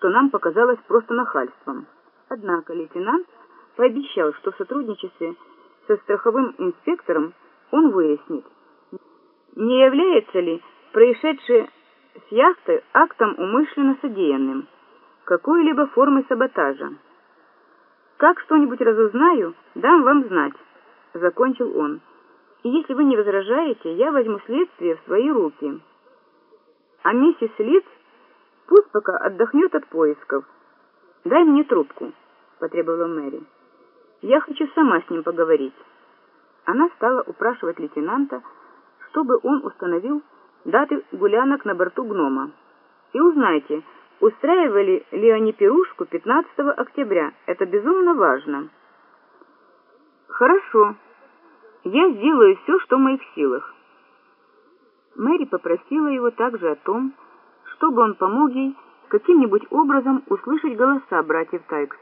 что нам показалось просто нахальством. Однако лейтенант пообещал, что в сотрудничестве со страховым инспектором он выяснит, не является ли происшедшее с яхты актом умышленно содеянным, какой-либо формой саботажа. Как что-нибудь разузнаю, дам вам знать, закончил он. И если вы не возражаете, я возьму следствие в свои руки. А миссис Литц пусть пока отдохнет от поисков. Дай мне трубку, потребовала Мэри. Я хочу сама с ним поговорить. Она стала упрашивать лейтенанта, чтобы он установил даты гулянок на борту гнома. И узнайте, устраивали ли они пирушку 15 октября. Это безумно важно. Хорошо. Я сделаю все, что в моих силах. Мэри попросила его также о том, чтобы он помог ей каким-нибудь образом услышать голоса братьев Тайкс.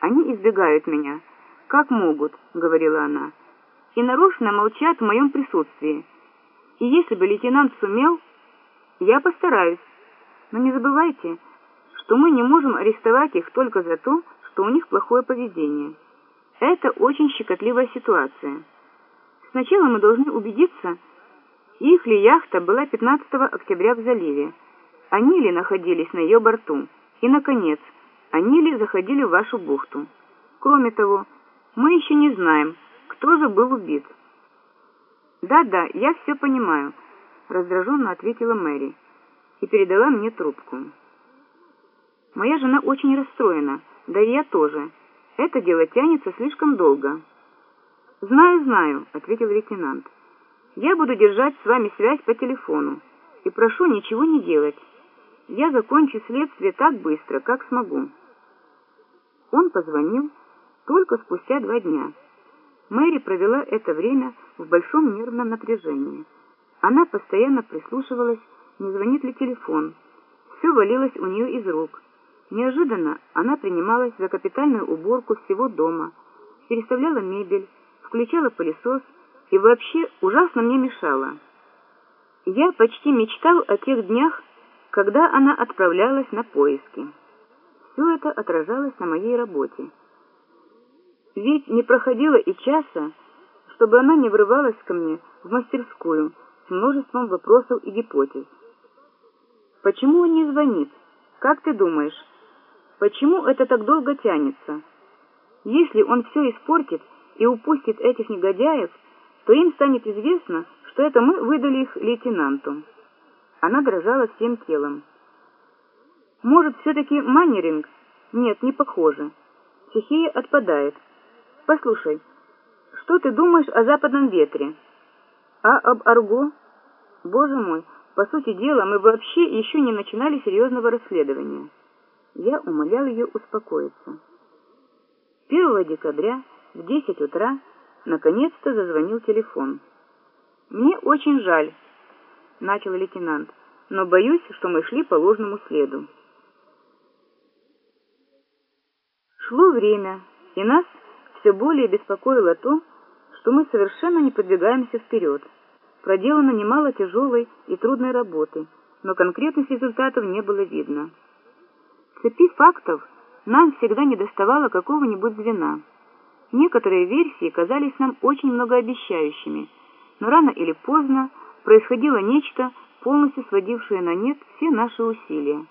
Они избегают меня, как могут, говорила она, и нарочно молчат в моем присутствии. И если бы лейтенант сумел, я постараюсь. Но не забывайте, что мы не можем арестовать их только за то, что у них плохое поведение. Это очень щекотливая ситуация. Сначала мы должны убедиться, их ли яхта была 15 октября в заливе, они ли находились на ее борту, и, наконец, они ли заходили в вашу бухту. Кроме того, мы еще не знаем, кто же был убит. «Да-да, я все понимаю», — раздраженно ответила Мэри и передала мне трубку. «Моя жена очень расстроена, да и я тоже. Это дело тянется слишком долго». «Знаю, знаю», — ответил лейтенант. «Я буду держать с вами связь по телефону и прошу ничего не делать. Я закончу следствие так быстро, как смогу». Он позвонил только спустя два дня. Мэри провела это время в большом нервном напряжении. Она постоянно прислушивалась, не звонит ли телефон. Все валилось у нее из рук. Неожиданно она принималась за капитальную уборку всего дома, переставляла мебель, включала пылесос и вообще ужасно мне мешала. Я почти мечтал о тех днях, когда она отправлялась на поиски. Все это отражалось на моей работе. Ведь не проходило и часа, чтобы она не врывалась ко мне в мастерскую с множеством вопросов и гипотез. Почему он не звонит? Как ты думаешь, почему это так долго тянется? Если он все испортит и упустит этих негодяев, то им станет известно, что это мы выдали их лейтенанту. Она дрожала всем телом. Может, все-таки Маннеринг? Нет, не похоже. Стихия отпадает. Послушай, что ты думаешь о западном ветре? А об Арго? Боже мой, по сути дела, мы вообще еще не начинали серьезного расследования. Я умолял ее успокоиться. 1 декабря в 10 утра наконец-то зазвонил телефон. «Мне очень жаль», — начал лейтенант, «но боюсь, что мы шли по ложному следу». Шло время, и нас все более беспокоило то, что мы совершенно не продвигаемся вперед. Проделано немало тяжелой и трудной работы, но конкретных результатов не было видно. В цепи фактов нам всегда недоставало какого-нибудь звена. Некоторые версии казались нам очень многообещающими, но рано или поздно происходило нечто, полностью сводившее на нет все наши усилия.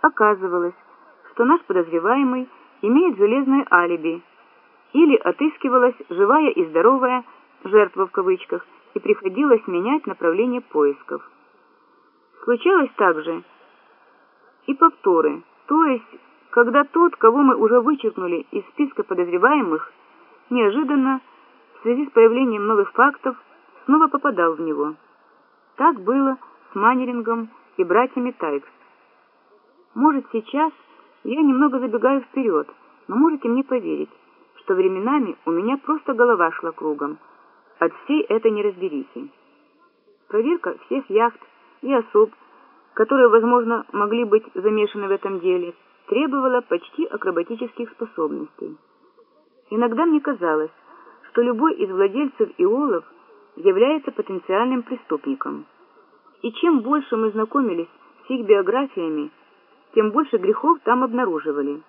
Оказывалось, что наш подозреваемый имеет железное алиби, или отыскивалась живая и здоровая жертва в кавычках, и приходилось менять направление поисков. Случалось также и повторы, то есть, когда тот, кого мы уже вычеркнули из списка подозреваемых, неожиданно, в связи с появлением новых фактов, снова попадал в него. Так было с Маннерингом и братьями Тайкс. Может, сейчас я немного забегаю вперед, но можете мне поверить, что временами у меня просто голова шла кругом от всей этой неразберихи. Проверка всех яхт и особ, которые, возможно, могли быть замешаны в этом деле, требовала почти акробатических способностей. Иногда мне казалось, что любой из владельцев иолов является потенциальным преступником. И чем больше мы знакомились с их биографиями, тем больше грехов там обнаруживали.